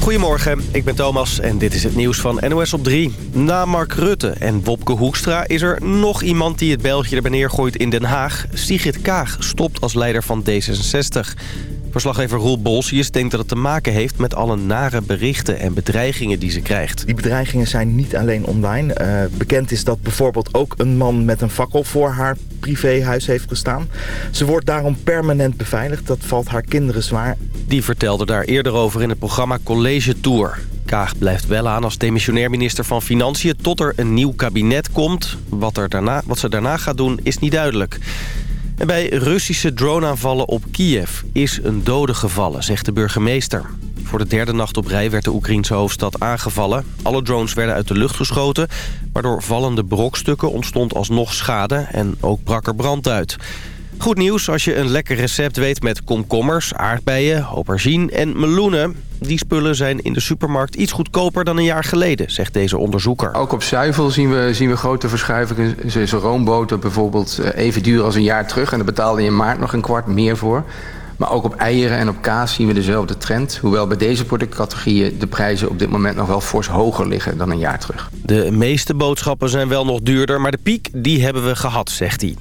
Goedemorgen, ik ben Thomas en dit is het nieuws van NOS op 3. Na Mark Rutte en Wopke Hoekstra is er nog iemand die het België er neergooit in Den Haag. Sigrid Kaag stopt als leider van D66. Verslaggever Roel Bolsius denkt dat het te maken heeft met alle nare berichten en bedreigingen die ze krijgt. Die bedreigingen zijn niet alleen online. Uh, bekend is dat bijvoorbeeld ook een man met een fakkel voor haar privéhuis heeft gestaan. Ze wordt daarom permanent beveiligd. Dat valt haar kinderen zwaar. Die vertelde daar eerder over in het programma College Tour. Kaag blijft wel aan als demissionair minister van Financiën... tot er een nieuw kabinet komt. Wat, er daarna, wat ze daarna gaat doen is niet duidelijk. Bij Russische droneaanvallen op Kiev is een dode gevallen, zegt de burgemeester. Voor de derde nacht op rij werd de Oekraïnse hoofdstad aangevallen. Alle drones werden uit de lucht geschoten. Maar door vallende brokstukken ontstond alsnog schade en ook brak er brand uit. Goed nieuws als je een lekker recept weet met komkommers, aardbeien, aubergine en meloenen. Die spullen zijn in de supermarkt iets goedkoper dan een jaar geleden, zegt deze onderzoeker. Ook op zuivel zien we, zien we grote verschuivingen. Zo'n roomboter bijvoorbeeld eh, even duur als een jaar terug. En daar betaalde je in maart nog een kwart meer voor. Maar ook op eieren en op kaas zien we dezelfde trend. Hoewel bij deze productcategorieën de prijzen op dit moment nog wel fors hoger liggen dan een jaar terug. De meeste boodschappen zijn wel nog duurder, maar de piek die hebben we gehad, zegt hij.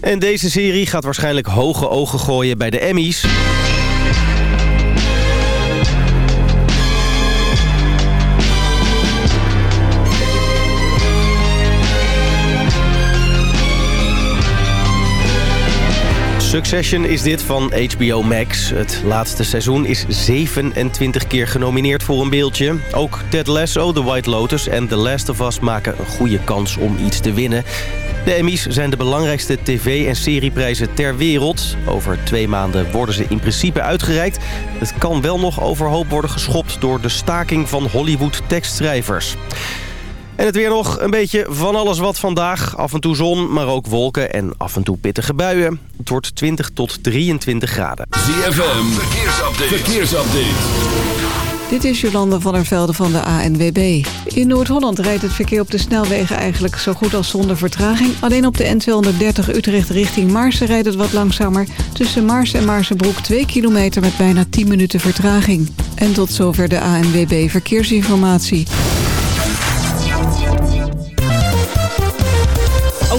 En deze serie gaat waarschijnlijk hoge ogen gooien bij de Emmys. Succession is dit van HBO Max. Het laatste seizoen is 27 keer genomineerd voor een beeldje. Ook Ted Lasso, The White Lotus en The Last of Us maken een goede kans om iets te winnen. De Emmys zijn de belangrijkste tv- en serieprijzen ter wereld. Over twee maanden worden ze in principe uitgereikt. Het kan wel nog overhoop worden geschopt door de staking van Hollywood-tekstschrijvers. En het weer nog een beetje van alles wat vandaag. Af en toe zon, maar ook wolken en af en toe pittige buien. Het wordt 20 tot 23 graden. ZFM, verkeersupdate. verkeersupdate. Dit is Jolande van der Velde van de ANWB. In Noord-Holland rijdt het verkeer op de snelwegen eigenlijk zo goed als zonder vertraging. Alleen op de N230 Utrecht richting Maarsen rijdt het wat langzamer. Tussen Maars en Maarsenbroek 2 kilometer met bijna 10 minuten vertraging. En tot zover de ANWB Verkeersinformatie.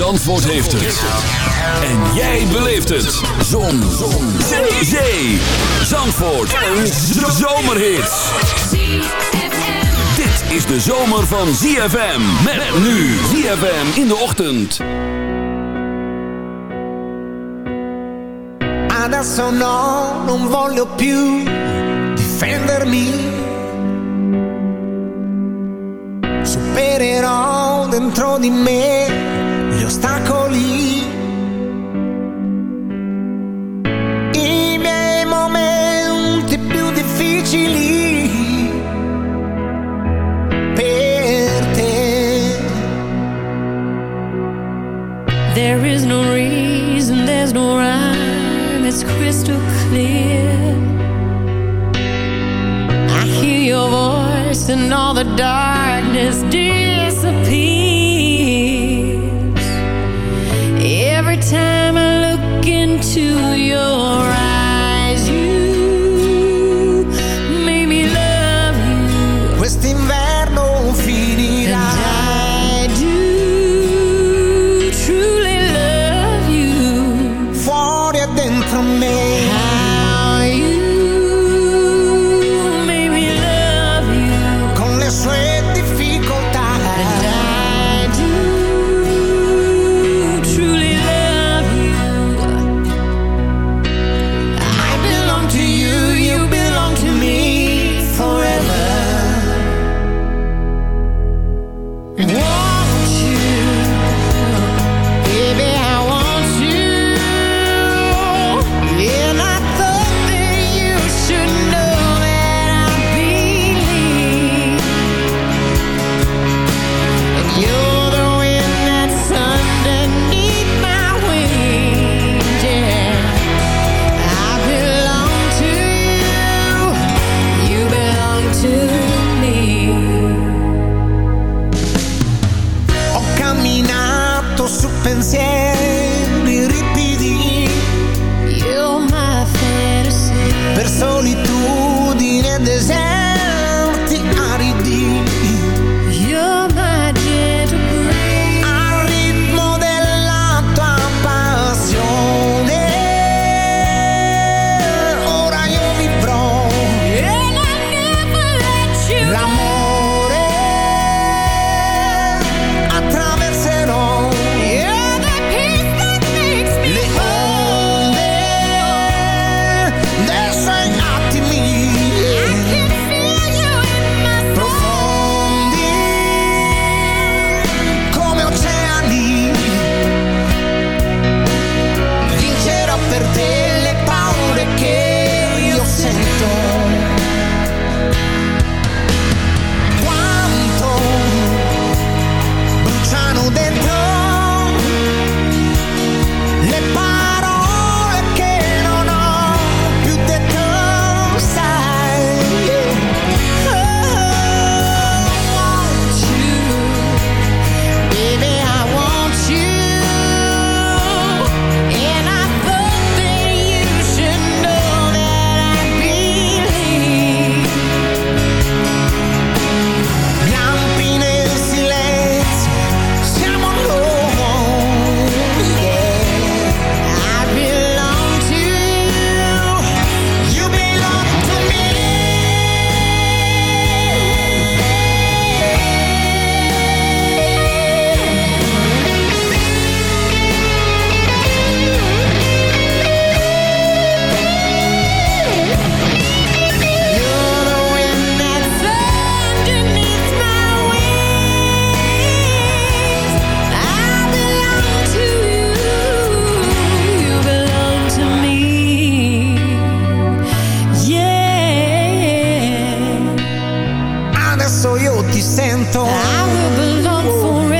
Zandvoort heeft het. En jij beleeft het. Zon. Zon. Zee. Zee. Zandvoort. Een zomerhit. Dit is de zomer van ZFM. Met nu ZFM in de ochtend. Adesso no, non voglio più difendermi. Supererò dentro di me ostacoli. I miei momenti più difficili per te. There is no reason, there's no rhyme, it's crystal clear. I hear your voice in all the darkness disappears. ti sento. I will belong forever.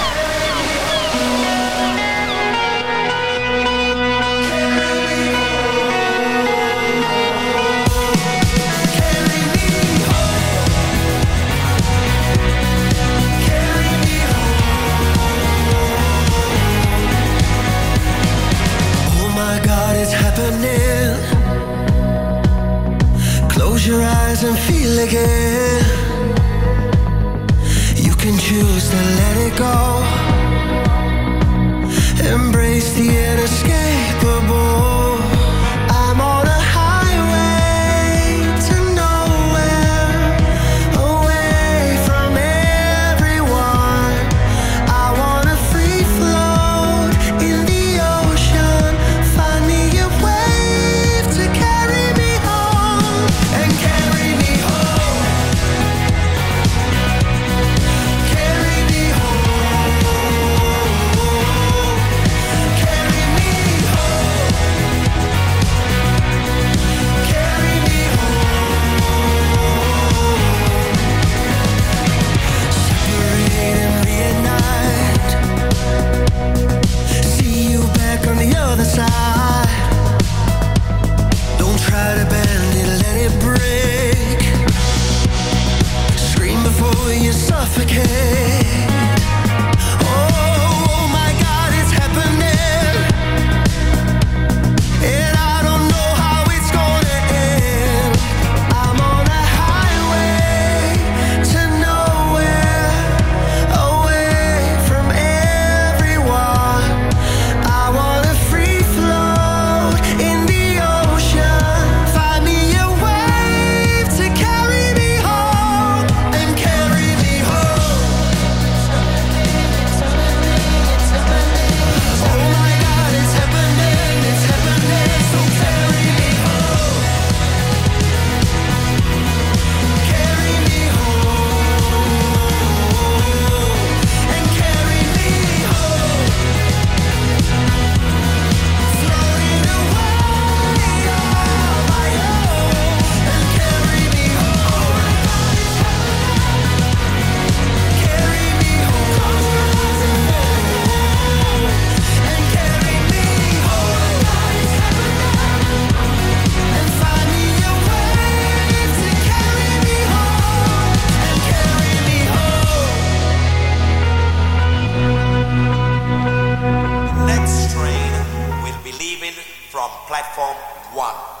platform one.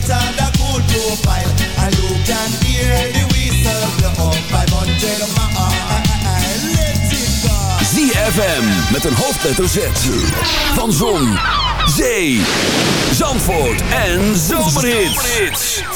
that Satan the cool profile, and you can hear the whistle blow. 500 miles, let it go. ZFM met een hoofdletter Z. Van Zon, Zee, Zandvoort en Zomerhits.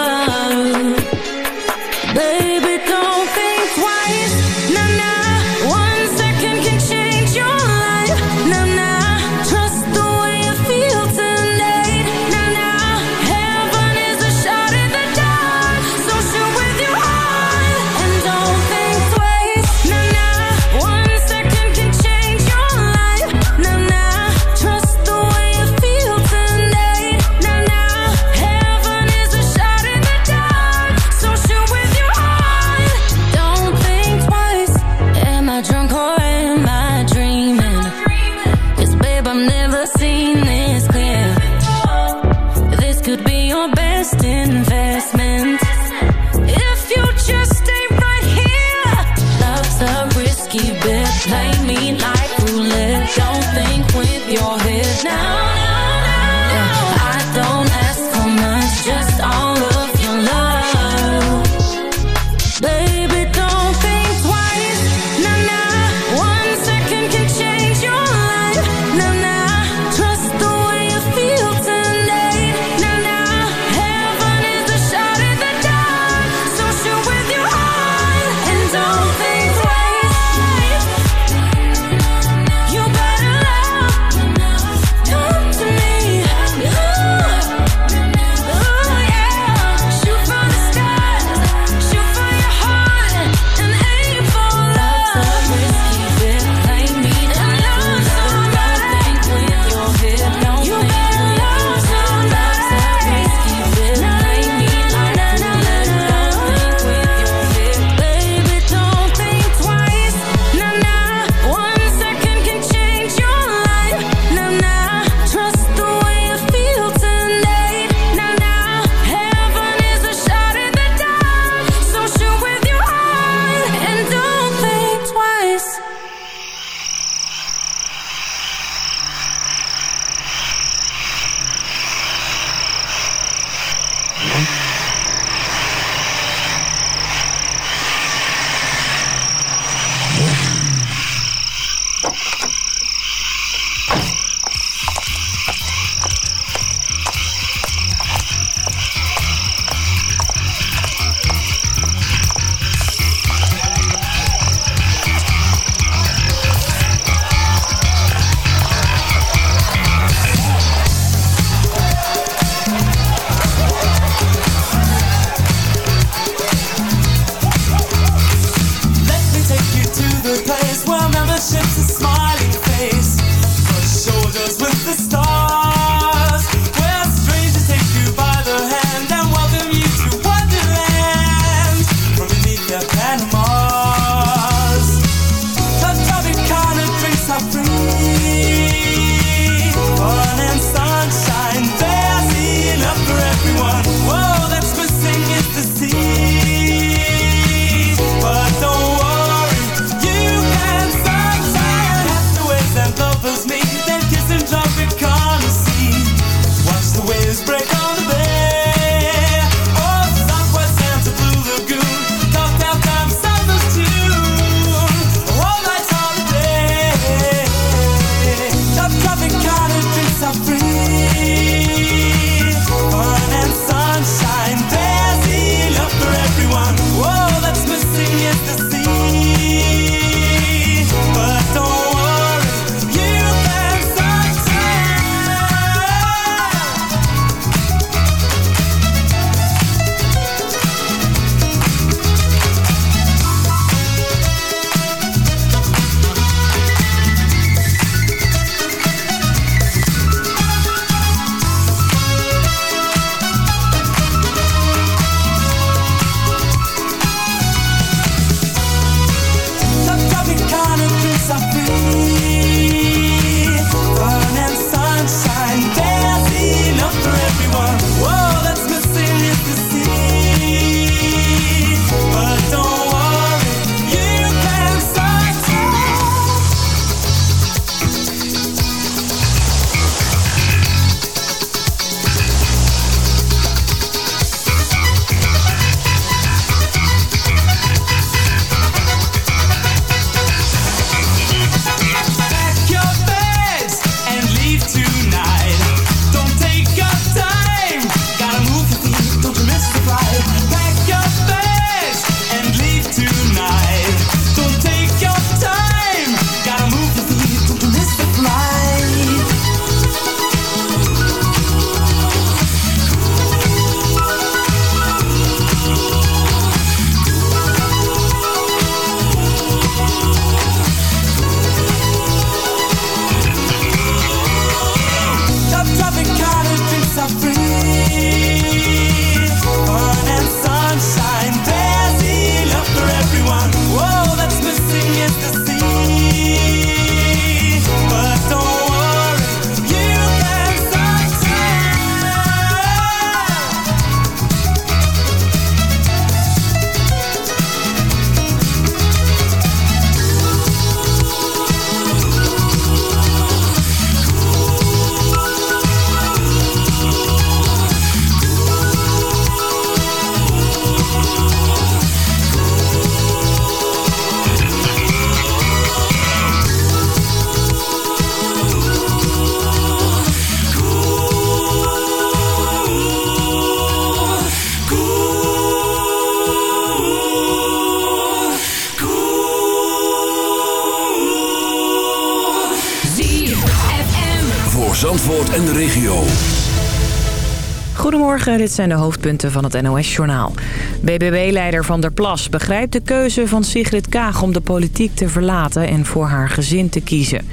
Goedemorgen, dit zijn de hoofdpunten van het NOS-journaal. BBB-leider Van der Plas begrijpt de keuze van Sigrid Kaag om de politiek te verlaten en voor haar gezin te kiezen.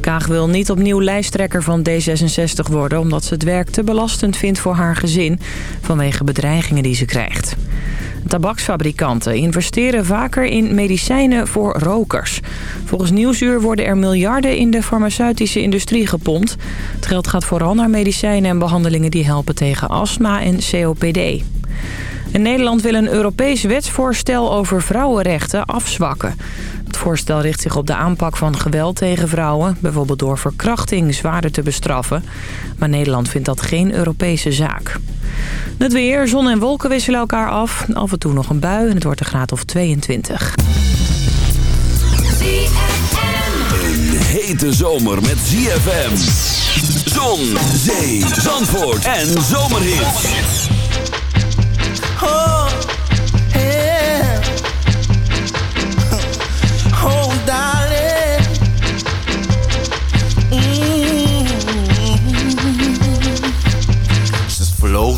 Kaag wil niet opnieuw lijsttrekker van D66 worden omdat ze het werk te belastend vindt voor haar gezin vanwege bedreigingen die ze krijgt. Tabaksfabrikanten investeren vaker in medicijnen voor rokers. Volgens Nieuwsuur worden er miljarden in de farmaceutische industrie gepompt. Het geld gaat vooral naar medicijnen en behandelingen die helpen tegen astma en COPD. En Nederland wil een Europees wetsvoorstel over vrouwenrechten afzwakken. Het voorstel richt zich op de aanpak van geweld tegen vrouwen... bijvoorbeeld door verkrachting zwaarder te bestraffen. Maar Nederland vindt dat geen Europese zaak. Het weer, zon en wolken wisselen elkaar af. Af en toe nog een bui en het wordt een graad of 22. Een hete zomer met ZFM. Zon, zee, zandvoort en zomerhit. Oh,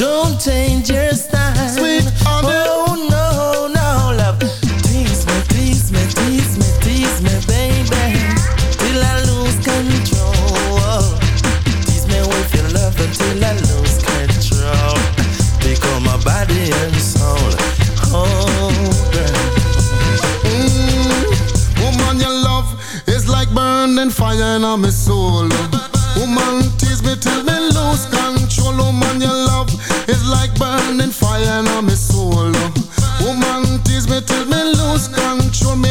don't change your style. Sweet. Oh no, no, love. Tease me, tease me, tease me, tease me, baby, till I lose control. Tease me with your love until I lose control. Become my body and soul. Oh, girl. Mm, woman, your love is like burning fire in my soul. Is like burning fire in my soul. Woman, tease me till me lose control. Me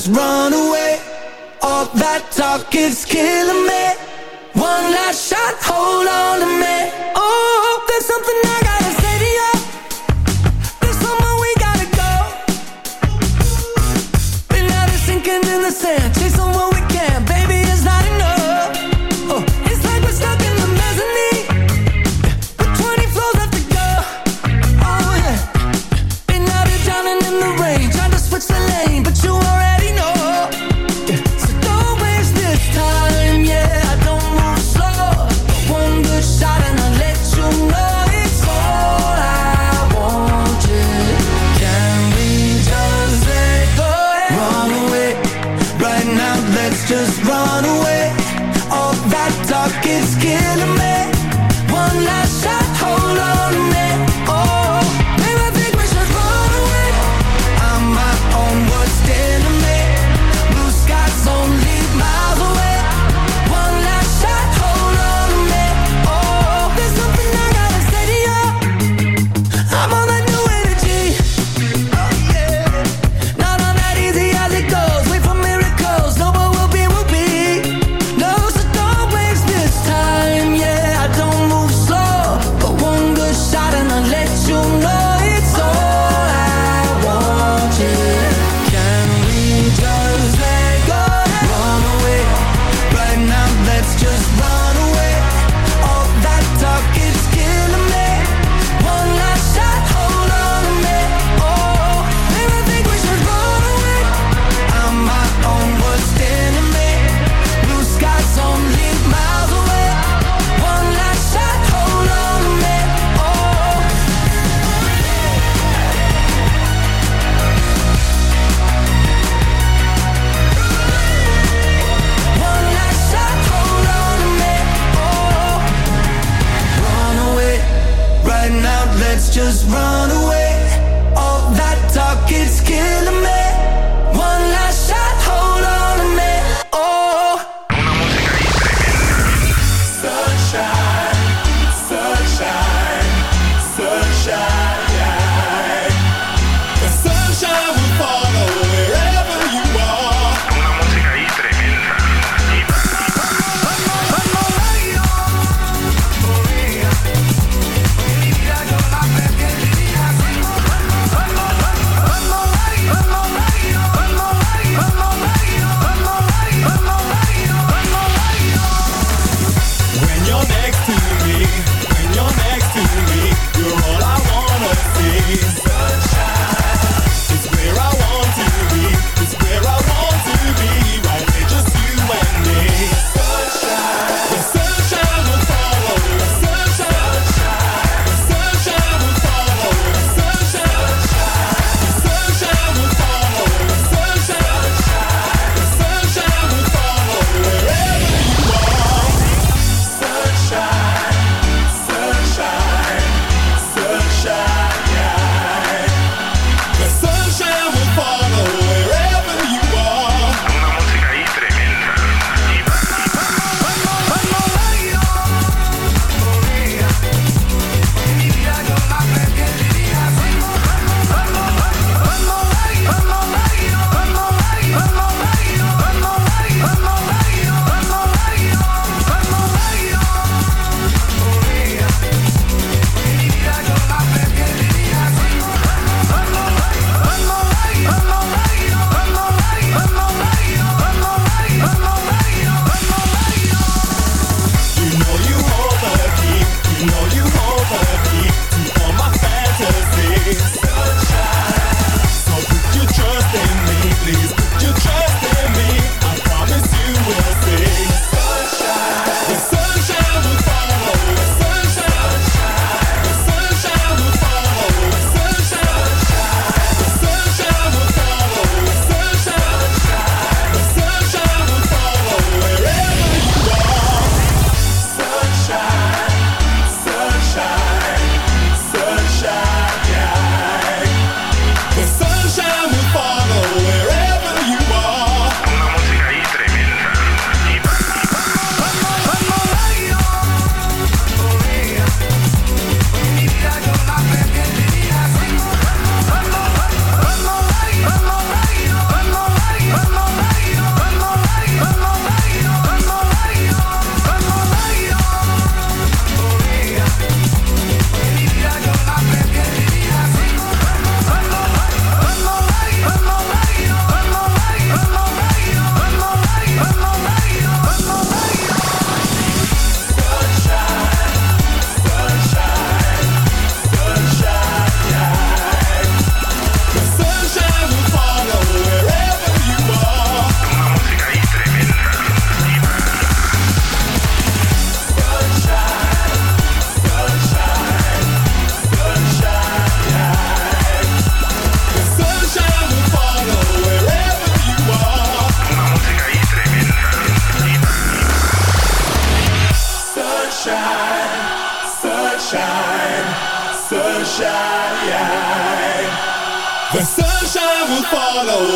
just run away. All that talk is killing me. One last shot, hold on to me. Oh, there's something I gotta say to you. There's somewhere we gotta go. Been out sinking in the sand,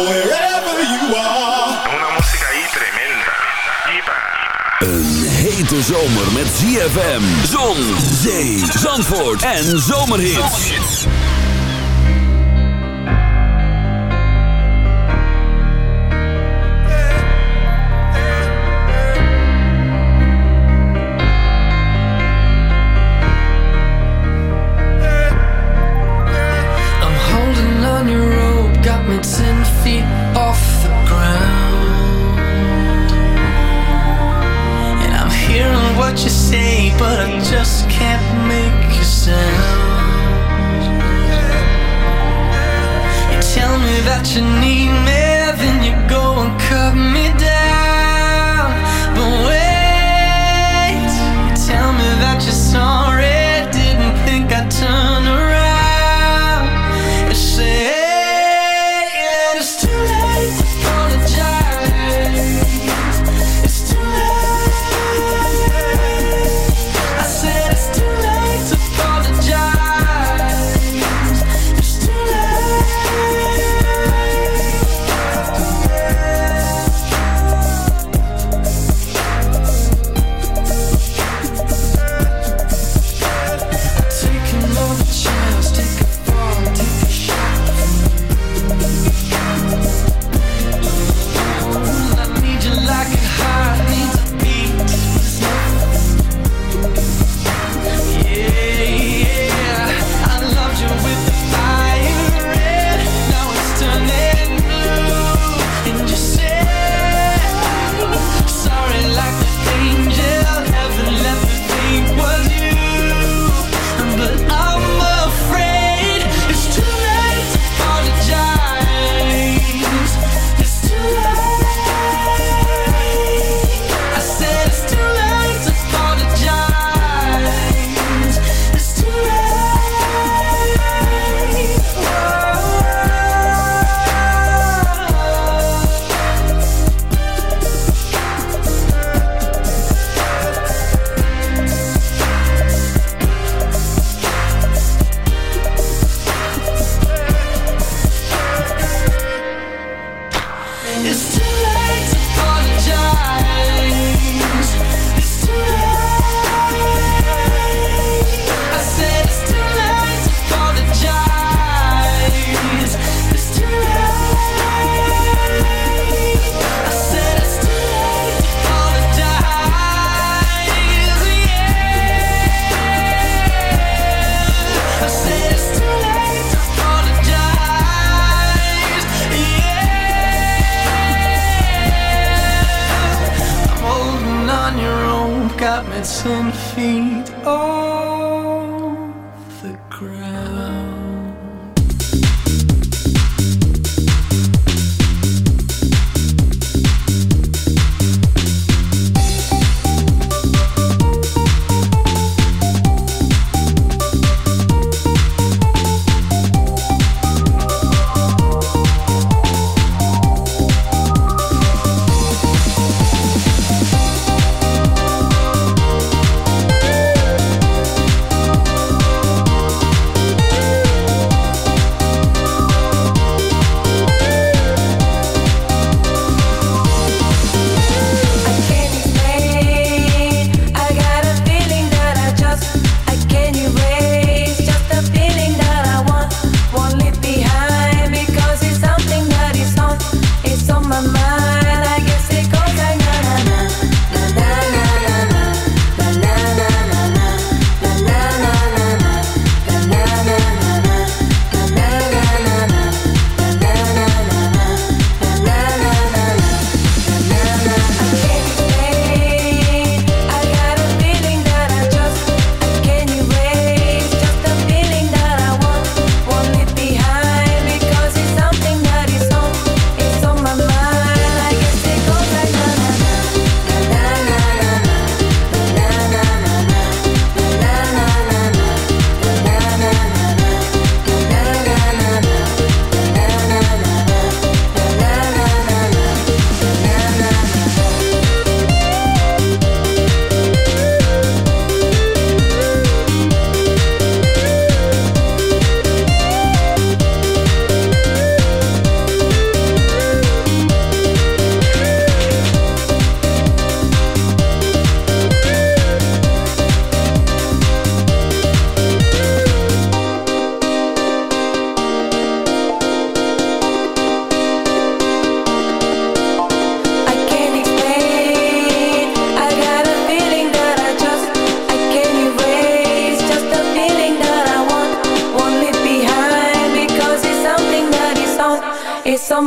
wherever you are. Una música ahí tremenda. Een hete zomer met ZFM, zon, zee, zandvoort en zomerhits.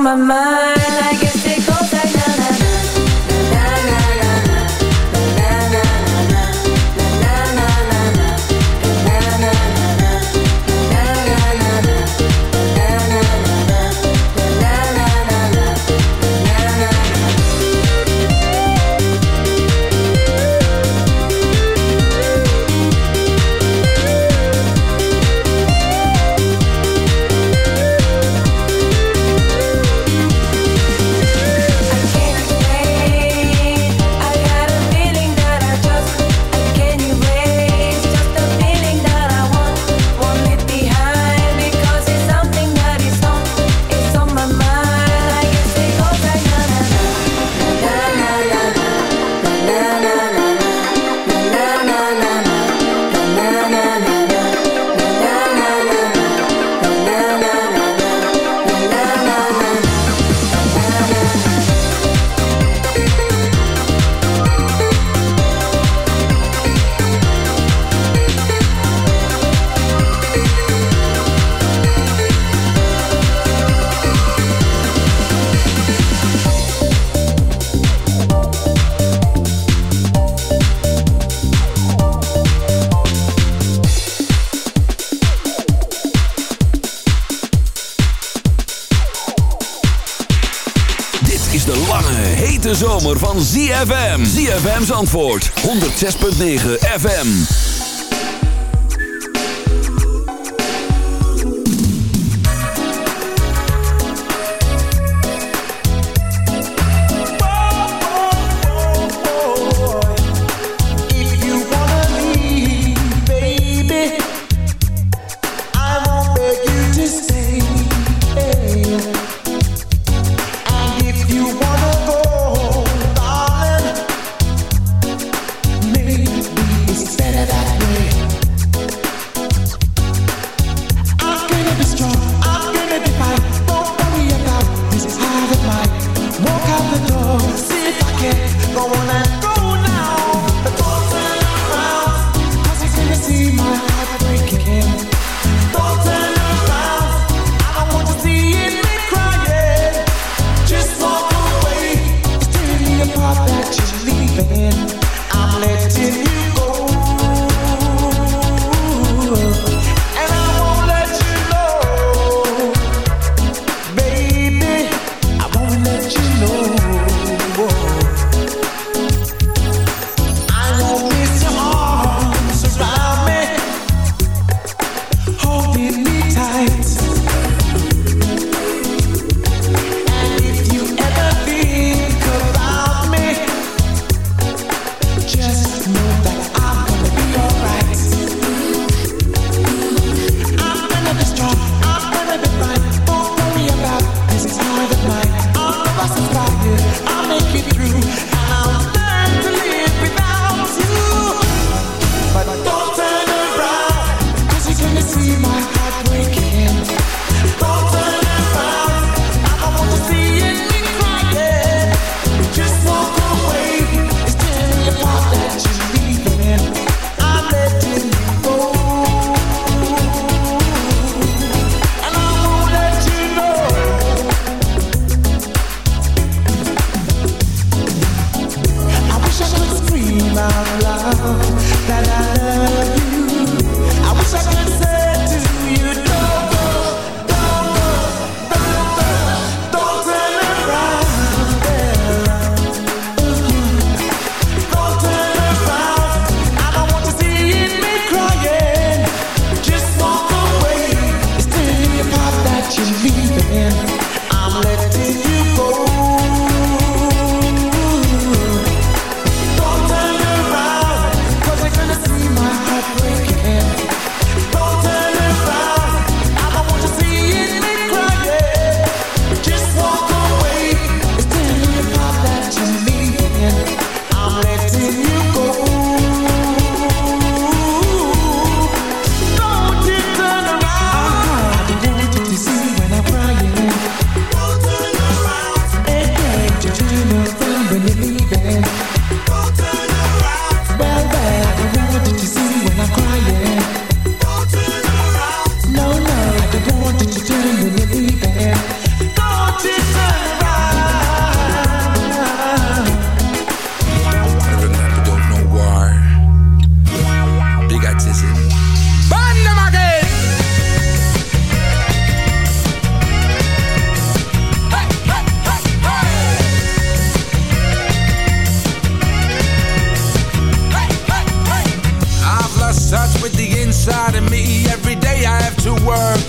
My mind. Antwoord 106.9 FM.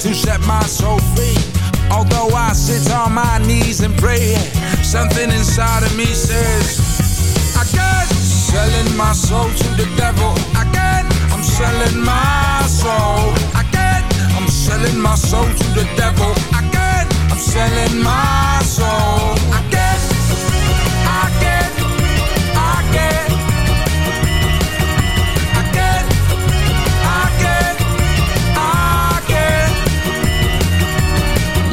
To set my soul free. Although I sit on my knees and pray, something inside of me says, Again, selling my soul to the devil. Again, I'm selling my soul. Again, I'm selling my soul to the devil. Again, I'm selling my soul. Again,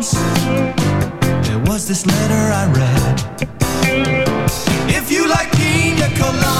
Columns, there was this letter I read. If you like pina coladas